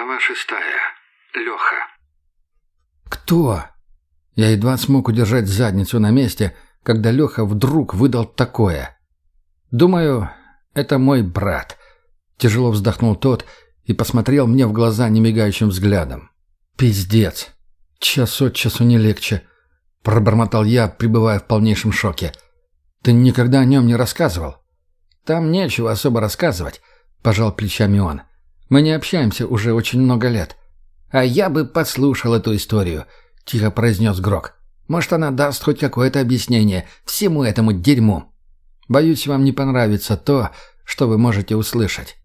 Глава шестая. Леха. «Кто?» Я едва смог удержать задницу на месте, когда Леха вдруг выдал такое. «Думаю, это мой брат». Тяжело вздохнул тот и посмотрел мне в глаза немигающим взглядом. «Пиздец. Час от часу не легче», — пробормотал я, пребывая в полнейшем шоке. «Ты никогда о нем не рассказывал?» «Там нечего особо рассказывать», — пожал плечами он. Мы не общаемся уже очень много лет. А я бы послушал эту историю, тихо произнес Грок. Может, она даст хоть какое-то объяснение всему этому дерьму. Боюсь, вам не понравится то, что вы можете услышать.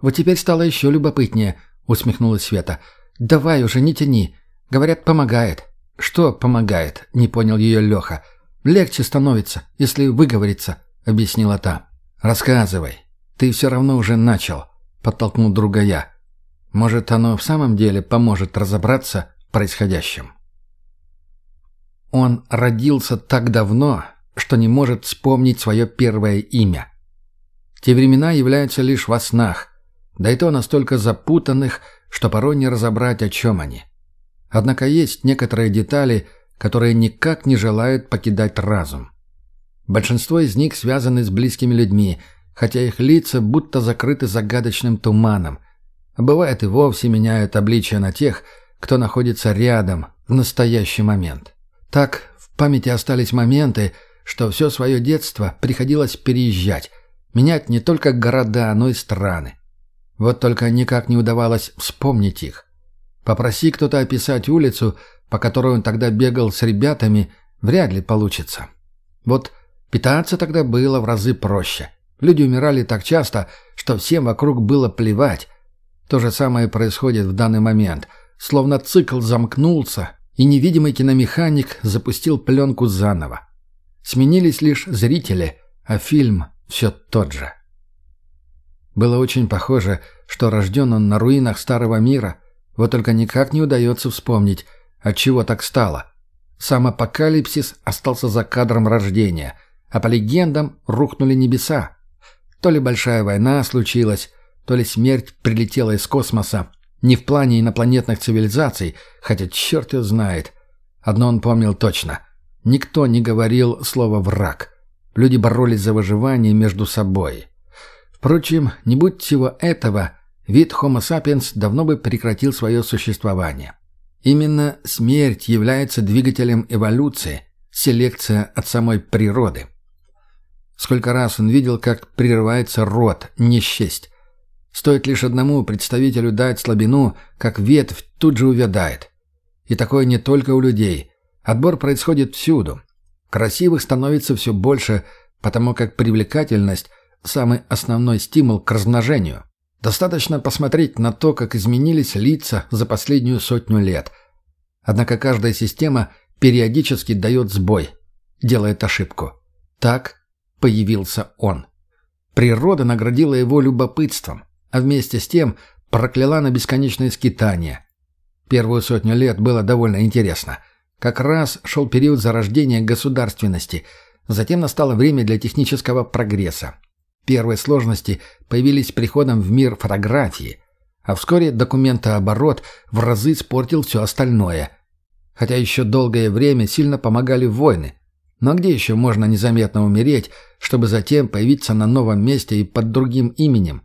Вот теперь стало еще любопытнее, усмехнулась Света. Давай уже, не тяни. Говорят, помогает. Что помогает? Не понял ее Леха. Легче становится, если выговориться, объяснила та. Рассказывай. Ты все равно уже начал. — подтолкнул друга я. «Может, оно в самом деле поможет разобраться в происходящем?» Он родился так давно, что не может вспомнить свое первое имя. Те времена являются лишь во снах, да и то настолько запутанных, что порой не разобрать, о чем они. Однако есть некоторые детали, которые никак не желают покидать разум. Большинство из них связаны с близкими людьми – хотя их лица будто закрыты загадочным туманом. А бывает и вовсе меняют обличие на тех, кто находится рядом в настоящий момент. Так в памяти остались моменты, что все свое детство приходилось переезжать, менять не только города, но и страны. Вот только никак не удавалось вспомнить их. Попроси кто-то описать улицу, по которой он тогда бегал с ребятами, вряд ли получится. Вот питаться тогда было в разы проще. Люди умирали так часто, что всем вокруг было плевать. То же самое происходит в данный момент. Словно цикл замкнулся, и невидимый киномеханик запустил пленку заново. Сменились лишь зрители, а фильм все тот же. Было очень похоже, что рожден он на руинах старого мира, вот только никак не удается вспомнить, от чего так стало. Сам апокалипсис остался за кадром рождения, а по легендам рухнули небеса. То ли большая война случилась, то ли смерть прилетела из космоса. Не в плане инопланетных цивилизаций, хотя черт его знает. Одно он помнил точно. Никто не говорил слово «враг». Люди боролись за выживание между собой. Впрочем, не будь всего этого, вид Homo sapiens давно бы прекратил свое существование. Именно смерть является двигателем эволюции, селекция от самой природы. Сколько раз он видел, как прерывается рот, не счесть. Стоит лишь одному представителю дать слабину, как ветвь тут же увядает. И такое не только у людей. Отбор происходит всюду. Красивых становится все больше, потому как привлекательность – самый основной стимул к размножению. Достаточно посмотреть на то, как изменились лица за последнюю сотню лет. Однако каждая система периодически дает сбой, делает ошибку. Так появился он. Природа наградила его любопытством, а вместе с тем прокляла на бесконечные скитания. Первую сотню лет было довольно интересно. Как раз шел период зарождения государственности, затем настало время для технического прогресса. Первые сложности появились с приходом в мир фотографии, а вскоре документооборот в разы испортил все остальное. Хотя еще долгое время сильно помогали войны, но где еще можно незаметно умереть, чтобы затем появиться на новом месте и под другим именем?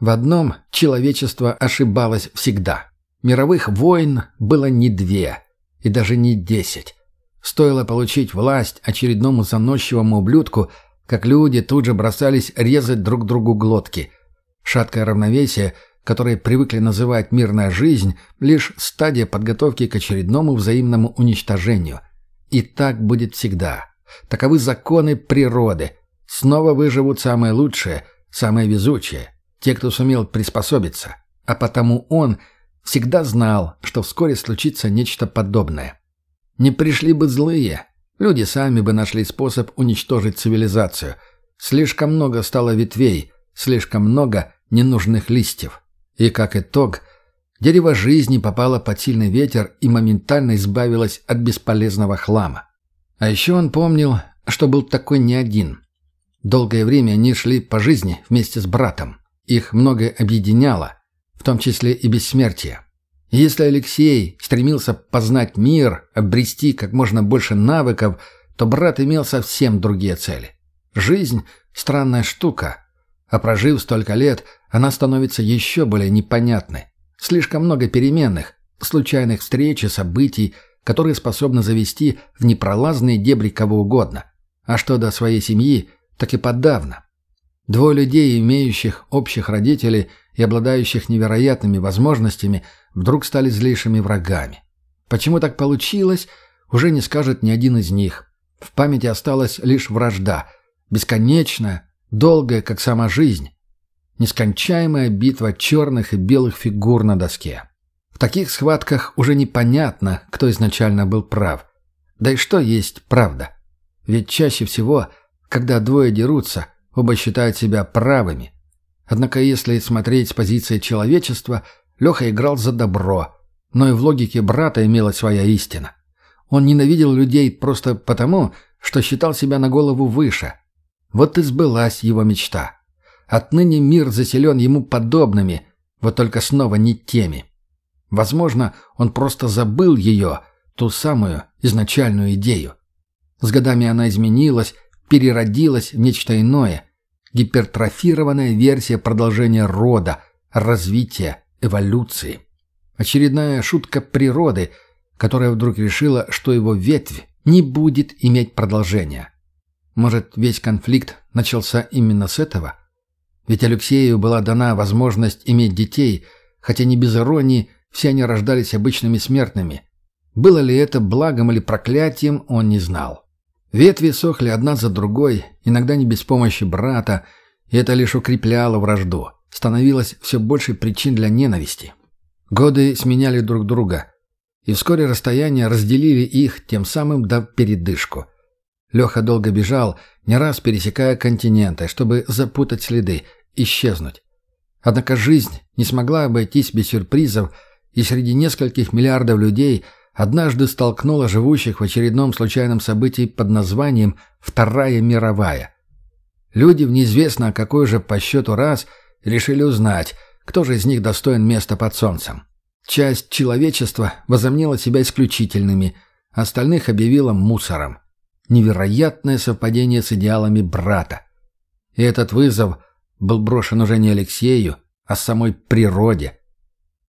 В одном человечество ошибалось всегда. Мировых войн было не две, и даже не десять. Стоило получить власть очередному заносчивому ублюдку, как люди тут же бросались резать друг другу глотки. Шаткое равновесие, которое привыкли называть мирная жизнь, лишь стадия подготовки к очередному взаимному уничтожению – и так будет всегда. Таковы законы природы. Снова выживут самые лучшие, самые везучие, те, кто сумел приспособиться. А потому он всегда знал, что вскоре случится нечто подобное. Не пришли бы злые, люди сами бы нашли способ уничтожить цивилизацию. Слишком много стало ветвей, слишком много ненужных листьев. И как итог – Дерево жизни попало под сильный ветер и моментально избавилось от бесполезного хлама. А еще он помнил, что был такой не один. Долгое время они шли по жизни вместе с братом. Их многое объединяло. в том числе и бессмертие. И если Алексей стремился познать мир, обрести как можно больше навыков, то брат имел совсем другие цели. Жизнь – странная штука, а прожив столько лет, она становится еще более непонятной. Слишком много переменных, случайных встреч и событий, которые способны завести в непролазные дебри кого угодно. А что до своей семьи, так и подавно. Двое людей, имеющих общих родителей и обладающих невероятными возможностями, вдруг стали злейшими врагами. Почему так получилось, уже не скажет ни один из них. В памяти осталась лишь вражда, бесконечная, долгая, как сама жизнь. Нескончаемая битва черных и белых фигур на доске. В таких схватках уже непонятно, кто изначально был прав. Да и что есть правда? Ведь чаще всего, когда двое дерутся, оба считают себя правыми. Однако если смотреть с позиции человечества, Леха играл за добро, но и в логике брата имелась своя истина. Он ненавидел людей просто потому, что считал себя на голову выше. Вот и сбылась его мечта. Отныне мир заселен ему подобными, вот только снова не теми. Возможно, он просто забыл ее, ту самую изначальную идею. С годами она изменилась, переродилась в нечто иное. Гипертрофированная версия продолжения рода, развития, эволюции. Очередная шутка природы, которая вдруг решила, что его ветвь не будет иметь продолжения. Может, весь конфликт начался именно с этого? Ведь Алексею была дана возможность иметь детей, хотя не без иронии все они рождались обычными смертными. Было ли это благом или проклятием, он не знал. Ветви сохли одна за другой, иногда не без помощи брата, и это лишь укрепляло вражду. Становилось все больше причин для ненависти. Годы сменяли друг друга, и вскоре расстояние разделили их, тем самым дав передышку. Леха долго бежал, не раз пересекая континенты, чтобы запутать следы, исчезнуть. Однако жизнь не смогла обойтись без сюрпризов, и среди нескольких миллиардов людей однажды столкнула живущих в очередном случайном событии под названием «Вторая мировая». Люди в неизвестно какой же по счету раз решили узнать, кто же из них достоин места под солнцем. Часть человечества возомнила себя исключительными, остальных объявила мусором. Невероятное совпадение с идеалами брата. И этот вызов был брошен уже не Алексею, а самой природе.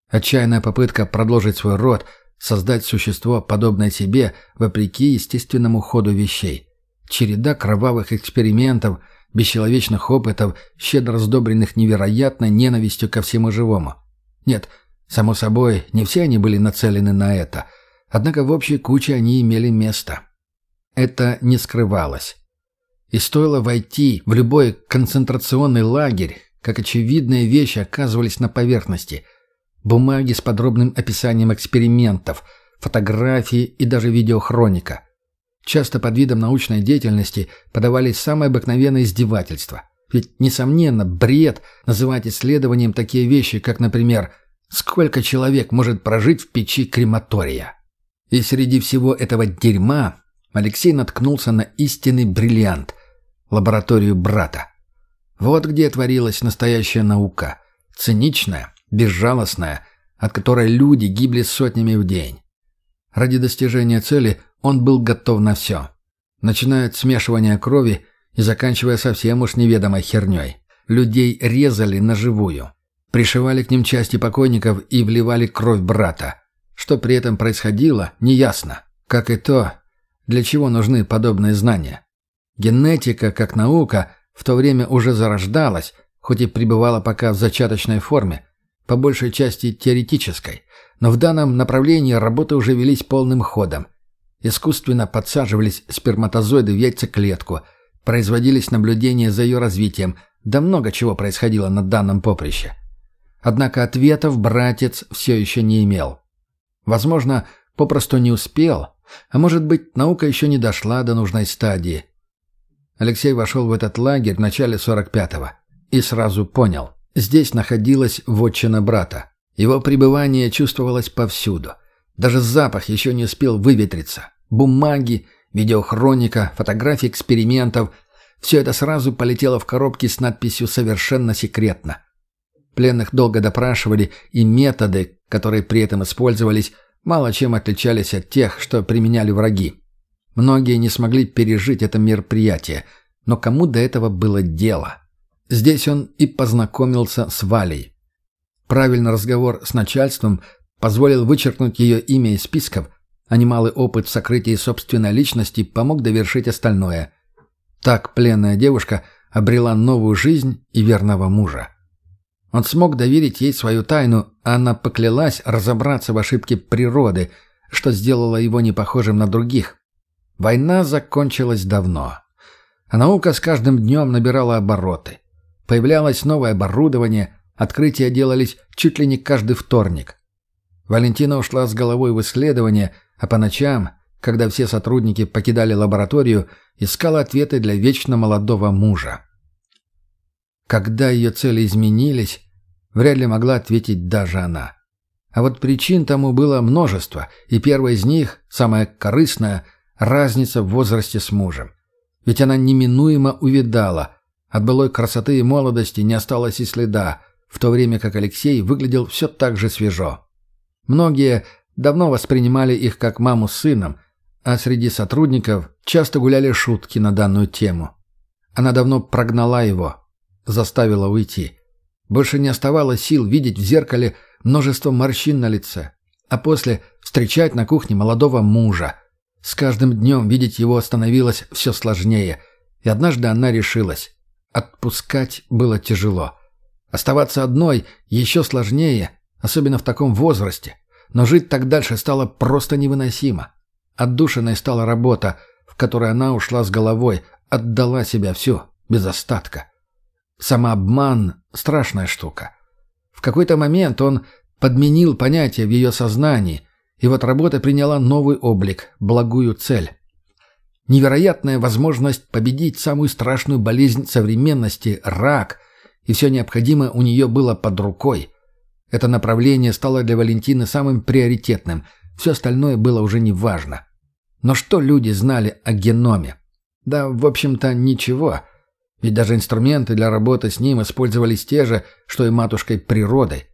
Отчаянная попытка продолжить свой род, создать существо, подобное себе, вопреки естественному ходу вещей. Череда кровавых экспериментов, бесчеловечных опытов, щедро сдобренных невероятной ненавистью ко всему живому. Нет, само собой, не все они были нацелены на это, однако в общей куче они имели место. Это не скрывалось. И стоило войти в любой концентрационный лагерь, как очевидные вещи оказывались на поверхности. Бумаги с подробным описанием экспериментов, фотографии и даже видеохроника. Часто под видом научной деятельности подавались самые обыкновенные издевательства. Ведь, несомненно, бред называть исследованием такие вещи, как, например, сколько человек может прожить в печи крематория. И среди всего этого дерьма Алексей наткнулся на истинный бриллиант – лабораторию брата. Вот где творилась настоящая наука. Циничная, безжалостная, от которой люди гибли сотнями в день. Ради достижения цели он был готов на все. Начиная от смешивания крови и заканчивая совсем уж неведомой херней. Людей резали на живую. Пришивали к ним части покойников и вливали кровь брата. Что при этом происходило, неясно. Как и то, для чего нужны подобные знания? Генетика, как наука, в то время уже зарождалась, хоть и пребывала пока в зачаточной форме, по большей части теоретической, но в данном направлении работы уже велись полным ходом. Искусственно подсаживались сперматозоиды в яйцеклетку, производились наблюдения за ее развитием, да много чего происходило на данном поприще. Однако ответов братец все еще не имел. Возможно, попросту не успел, а может быть, наука еще не дошла до нужной стадии. Алексей вошел в этот лагерь в начале 45-го и сразу понял. Здесь находилась вотчина брата. Его пребывание чувствовалось повсюду. Даже запах еще не успел выветриться. Бумаги, видеохроника, фотографии экспериментов – все это сразу полетело в коробки с надписью «Совершенно секретно». Пленных долго допрашивали, и методы, которые при этом использовались, мало чем отличались от тех, что применяли враги. Многие не смогли пережить это мероприятие, но кому до этого было дело? Здесь он и познакомился с Валей. Правильный разговор с начальством позволил вычеркнуть ее имя из списков, а немалый опыт в сокрытии собственной личности помог довершить остальное. Так пленная девушка обрела новую жизнь и верного мужа. Он смог доверить ей свою тайну, а она поклялась разобраться в ошибке природы, что сделало его непохожим на других. Война закончилась давно. А наука с каждым днем набирала обороты. Появлялось новое оборудование, открытия делались чуть ли не каждый вторник. Валентина ушла с головой в исследование, а по ночам, когда все сотрудники покидали лабораторию, искала ответы для вечно молодого мужа. Когда ее цели изменились, вряд ли могла ответить даже она. А вот причин тому было множество, и первая из них, самая корыстная, разница в возрасте с мужем. Ведь она неминуемо увидала, от былой красоты и молодости не осталось и следа, в то время как Алексей выглядел все так же свежо. Многие давно воспринимали их как маму с сыном, а среди сотрудников часто гуляли шутки на данную тему. Она давно прогнала его, заставила уйти. Больше не оставалось сил видеть в зеркале множество морщин на лице, а после встречать на кухне молодого мужа. С каждым днем видеть его становилось все сложнее, и однажды она решилась. Отпускать было тяжело. Оставаться одной еще сложнее, особенно в таком возрасте. Но жить так дальше стало просто невыносимо. Отдушиной стала работа, в которой она ушла с головой, отдала себя всю, без остатка. Самообман — страшная штука. В какой-то момент он подменил понятие в ее сознании, и вот работа приняла новый облик, благую цель. Невероятная возможность победить самую страшную болезнь современности — рак, и все необходимое у нее было под рукой. Это направление стало для Валентины самым приоритетным, все остальное было уже не важно. Но что люди знали о геноме? Да, в общем-то, ничего — ведь даже инструменты для работы с ним использовались те же, что и матушкой природой.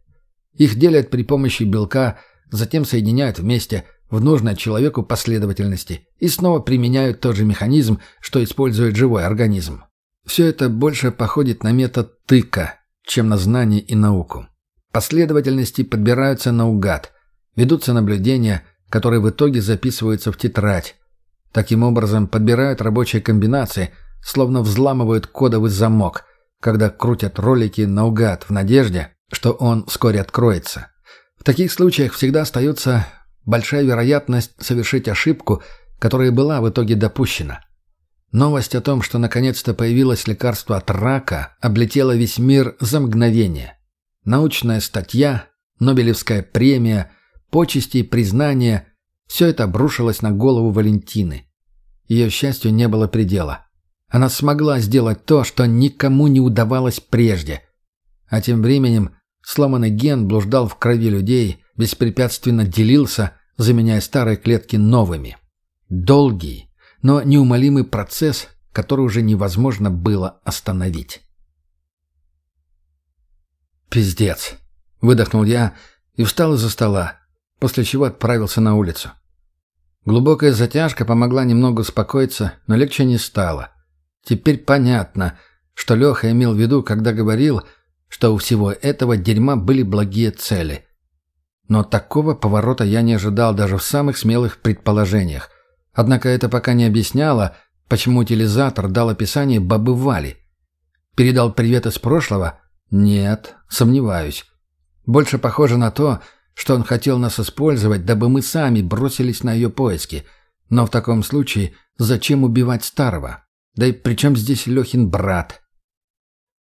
Их делят при помощи белка, затем соединяют вместе в нужной человеку последовательности и снова применяют тот же механизм, что использует живой организм. Все это больше походит на метод тыка, чем на знание и науку. Последовательности подбираются наугад, ведутся наблюдения, которые в итоге записываются в тетрадь. Таким образом подбирают рабочие комбинации – словно взламывают кодовый замок, когда крутят ролики наугад в надежде, что он вскоре откроется. В таких случаях всегда остается большая вероятность совершить ошибку, которая была в итоге допущена. Новость о том, что наконец-то появилось лекарство от рака, облетела весь мир за мгновение. Научная статья, Нобелевская премия, почести и признания – все это обрушилось на голову Валентины. Ее счастью не было предела. Она смогла сделать то, что никому не удавалось прежде. А тем временем сломанный ген блуждал в крови людей, беспрепятственно делился, заменяя старые клетки новыми. Долгий, но неумолимый процесс, который уже невозможно было остановить. «Пиздец!» — выдохнул я и встал из-за стола, после чего отправился на улицу. Глубокая затяжка помогла немного успокоиться, но легче не стало — Теперь понятно, что Леха имел в виду, когда говорил, что у всего этого дерьма были благие цели. Но такого поворота я не ожидал даже в самых смелых предположениях. Однако это пока не объясняло, почему утилизатор дал описание бабы Вали. Передал привет из прошлого? Нет, сомневаюсь. Больше похоже на то, что он хотел нас использовать, дабы мы сами бросились на ее поиски. Но в таком случае зачем убивать старого? Да и при чем здесь Лехин брат?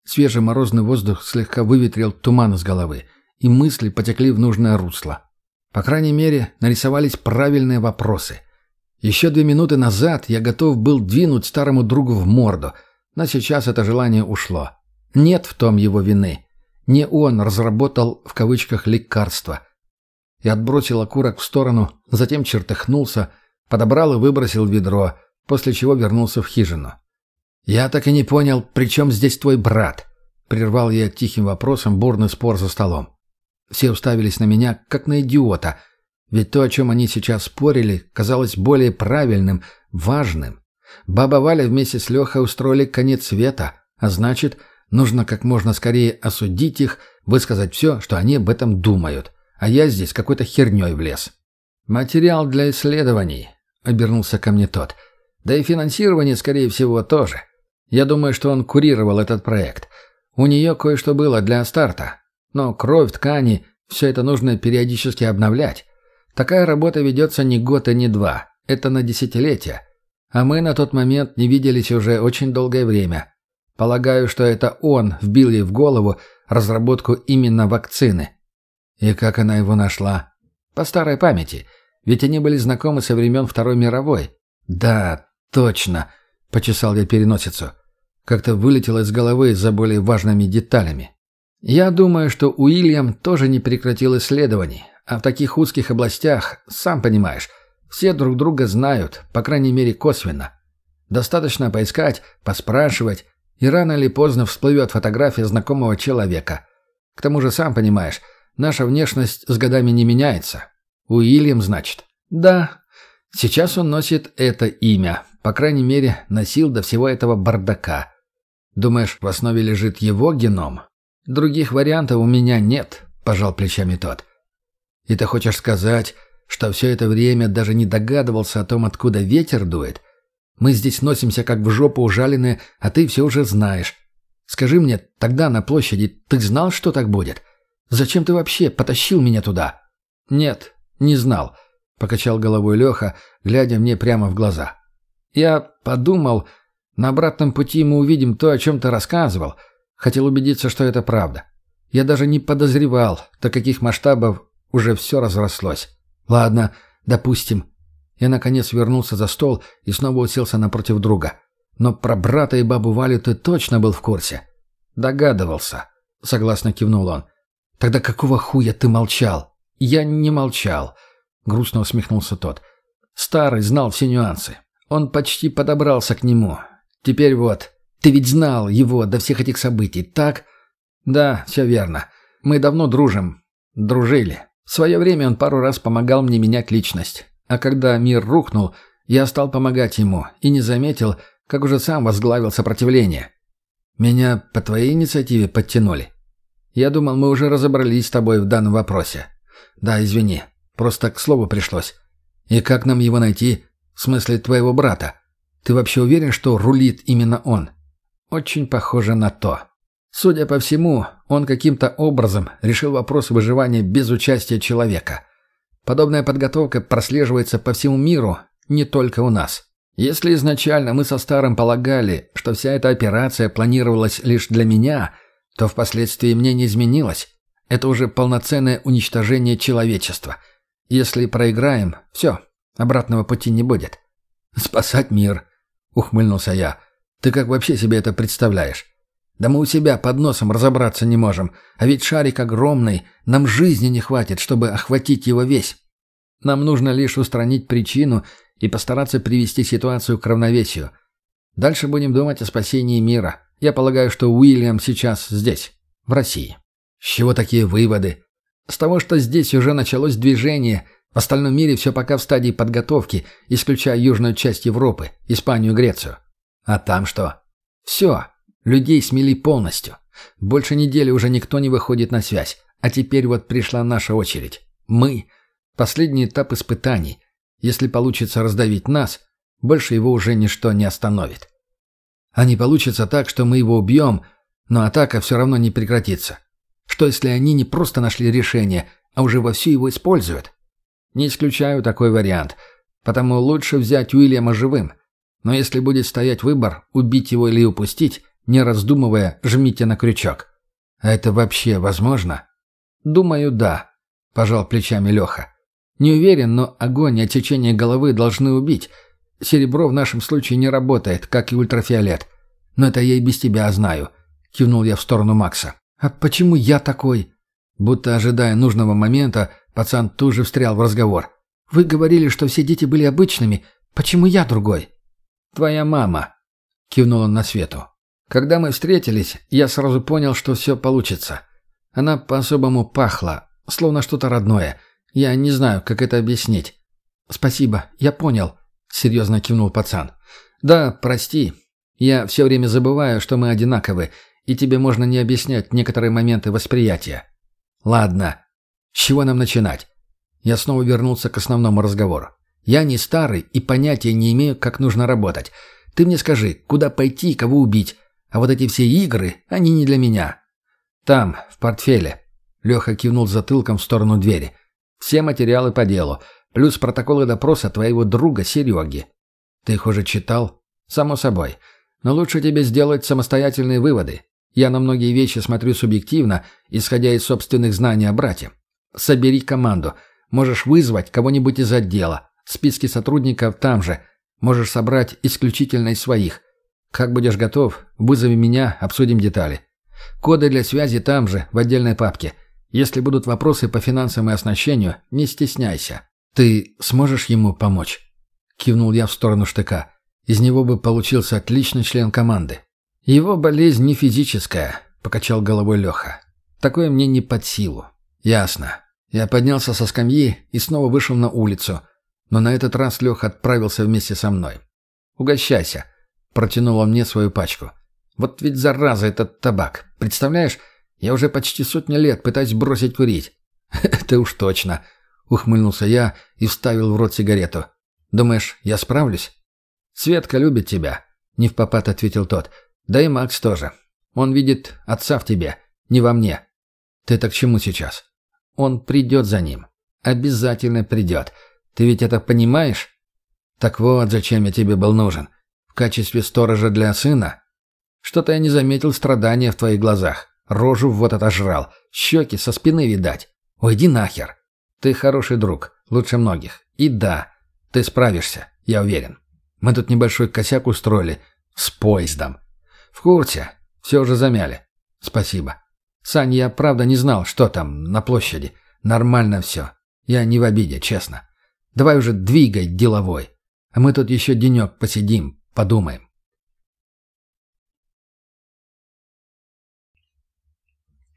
Свежий морозный воздух слегка выветрил туман из головы, и мысли потекли в нужное русло. По крайней мере, нарисовались правильные вопросы. Еще две минуты назад я готов был двинуть старому другу в морду, но сейчас это желание ушло. Нет в том его вины. Не он разработал в кавычках «лекарство». Я отбросил окурок в сторону, затем чертыхнулся, подобрал и выбросил ведро, после чего вернулся в хижину. «Я так и не понял, при чем здесь твой брат?» — прервал я тихим вопросом бурный спор за столом. Все уставились на меня, как на идиота, ведь то, о чем они сейчас спорили, казалось более правильным, важным. Баба Валя вместе с Лехой устроили конец света, а значит, нужно как можно скорее осудить их, высказать все, что они об этом думают. А я здесь какой-то херней влез. «Материал для исследований», — обернулся ко мне тот. «Да и финансирование, скорее всего, тоже. Я думаю, что он курировал этот проект. У нее кое-что было для старта. Но кровь, ткани — все это нужно периодически обновлять. Такая работа ведется не год и не два. Это на десятилетия. А мы на тот момент не виделись уже очень долгое время. Полагаю, что это он вбил ей в голову разработку именно вакцины. И как она его нашла? По старой памяти. Ведь они были знакомы со времен Второй мировой. Да, точно, почесал я переносицу. Как-то вылетело из головы за более важными деталями. Я думаю, что Уильям тоже не прекратил исследований. А в таких узких областях, сам понимаешь, все друг друга знают, по крайней мере косвенно. Достаточно поискать, поспрашивать, и рано или поздно всплывет фотография знакомого человека. К тому же, сам понимаешь, наша внешность с годами не меняется. Уильям, значит? Да. Сейчас он носит это имя. По крайней мере, носил до всего этого бардака. Думаешь, в основе лежит его геном? Других вариантов у меня нет, пожал плечами тот. И ты хочешь сказать, что все это время даже не догадывался о том, откуда ветер дует. Мы здесь носимся, как в жопу ужаленные, а ты все уже знаешь. Скажи мне, тогда на площади ты знал, что так будет? Зачем ты вообще потащил меня туда?» «Нет, не знал», — покачал головой Леха, глядя мне прямо в глаза. «Я подумал, на обратном пути мы увидим то, о чем ты рассказывал. Хотел убедиться, что это правда. Я даже не подозревал, до каких масштабов уже все разрослось. Ладно, допустим. Я, наконец, вернулся за стол и снова уселся напротив друга. Но про брата и бабу Валю ты точно был в курсе. Догадывался, согласно кивнул он. Тогда какого хуя ты молчал? Я не молчал, грустно усмехнулся тот. Старый знал все нюансы. Он почти подобрался к нему. Теперь вот, ты ведь знал его до всех этих событий, так? Да, все верно. Мы давно дружим. Дружили. В свое время он пару раз помогал мне менять личность. А когда мир рухнул, я стал помогать ему и не заметил, как уже сам возглавил сопротивление. Меня по твоей инициативе подтянули. Я думал, мы уже разобрались с тобой в данном вопросе. Да, извини, просто к слову пришлось. И как нам его найти? В смысле твоего брата? Ты вообще уверен, что рулит именно он? Очень похоже на то. Судя по всему, он каким-то образом решил вопрос выживания без участия человека. Подобная подготовка прослеживается по всему миру, не только у нас. Если изначально мы со Старым полагали, что вся эта операция планировалась лишь для меня, то впоследствии мне не изменилось. Это уже полноценное уничтожение человечества. Если проиграем, все, обратного пути не будет. «Спасать мир», — ухмыльнулся я. «Ты как вообще себе это представляешь?» Да мы у себя под носом разобраться не можем, а ведь шарик огромный, нам жизни не хватит, чтобы охватить его весь. Нам нужно лишь устранить причину и постараться привести ситуацию к равновесию. Дальше будем думать о спасении мира. Я полагаю, что Уильям сейчас здесь, в России. С чего такие выводы? С того, что здесь уже началось движение, в остальном мире все пока в стадии подготовки, исключая южную часть Европы, Испанию и Грецию. А там что? Все. Людей смели полностью. Больше недели уже никто не выходит на связь. А теперь вот пришла наша очередь. Мы. Последний этап испытаний. Если получится раздавить нас, больше его уже ничто не остановит. А не получится так, что мы его убьем, но атака все равно не прекратится. Что если они не просто нашли решение, а уже вовсю его используют? Не исключаю такой вариант. Потому лучше взять Уильяма живым. Но если будет стоять выбор, убить его или упустить, не раздумывая, жмите на крючок. А это вообще возможно? Думаю, да, пожал плечами Леха. Не уверен, но огонь и отсечение головы должны убить. Серебро в нашем случае не работает, как и ультрафиолет. Но это я и без тебя знаю, кивнул я в сторону Макса. А почему я такой? Будто ожидая нужного момента, пацан тут же встрял в разговор. Вы говорили, что все дети были обычными. Почему я другой? Твоя мама, кивнул он на Свету. Когда мы встретились, я сразу понял, что все получится. Она по-особому пахла, словно что-то родное. Я не знаю, как это объяснить. «Спасибо, я понял», — серьезно кивнул пацан. «Да, прости. Я все время забываю, что мы одинаковы, и тебе можно не объяснять некоторые моменты восприятия». «Ладно. С чего нам начинать?» Я снова вернулся к основному разговору. «Я не старый и понятия не имею, как нужно работать. Ты мне скажи, куда пойти и кого убить, а вот эти все игры, они не для меня». «Там, в портфеле». Леха кивнул затылком в сторону двери. «Все материалы по делу, плюс протоколы допроса твоего друга Сереги. Ты их уже читал?» «Само собой. Но лучше тебе сделать самостоятельные выводы. Я на многие вещи смотрю субъективно, исходя из собственных знаний о брате. Собери команду. Можешь вызвать кого-нибудь из отдела. Списки сотрудников там же. Можешь собрать исключительно из своих. Как будешь готов, вызови меня, обсудим детали. Коды для связи там же, в отдельной папке. Если будут вопросы по финансам и оснащению, не стесняйся. Ты сможешь ему помочь?» Кивнул я в сторону штыка. Из него бы получился отличный член команды. «Его болезнь не физическая», — покачал головой Леха. «Такое мне не под силу». «Ясно». Я поднялся со скамьи и снова вышел на улицу, но на этот раз Леха отправился вместе со мной. «Угощайся», — протянул он мне свою пачку. «Вот ведь зараза этот табак. Представляешь, я уже почти сотню лет пытаюсь бросить курить». «Это уж точно», — ухмыльнулся я и вставил в рот сигарету. «Думаешь, я справлюсь?» «Светка любит тебя», — не в попад ответил тот. «Да и Макс тоже. Он видит отца в тебе, не во мне». «Ты так к чему сейчас?» «Он придет за ним. Обязательно придет. Ты ведь это понимаешь?» «Так вот, зачем я тебе был нужен. В качестве сторожа для сына?» «Что-то я не заметил страдания в твоих глазах. Рожу вот отожрал. Щеки со спины видать. Ой, иди нахер. Ты хороший друг. Лучше многих. И да, ты справишься, я уверен». Мы тут небольшой косяк устроили. С поездом. В курсе. Все уже замяли. Спасибо. Сань, я правда не знал, что там на площади. Нормально все. Я не в обиде, честно. Давай уже двигай деловой. А мы тут еще денек посидим, подумаем.